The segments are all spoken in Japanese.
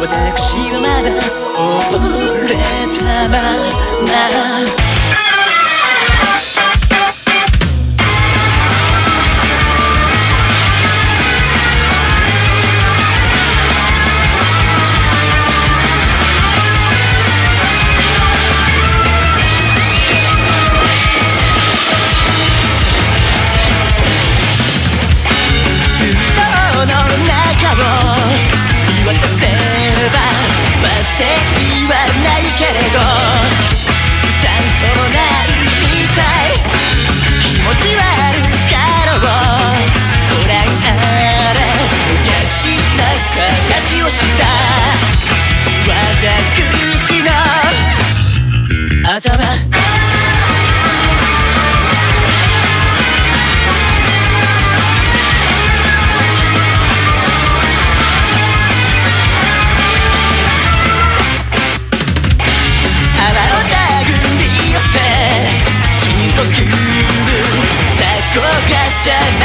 私はまだ溺れたまま Yeah.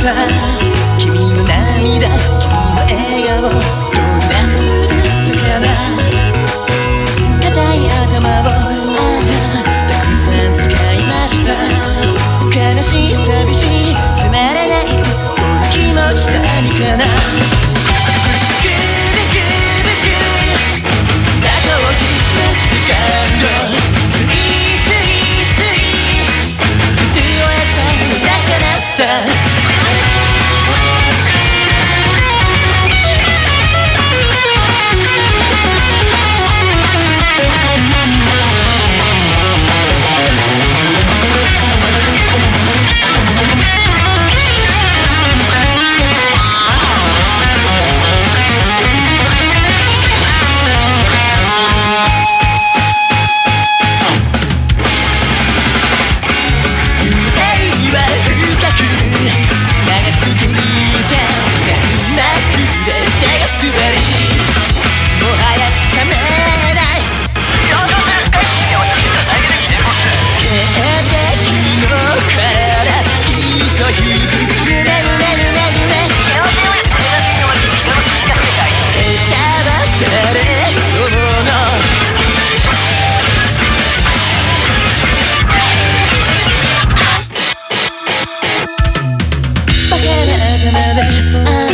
君の涙君の笑顔どんなったかな硬い頭をああたくさん使いました。悲しい寂しいつまらないこの気持ち何かな？together. I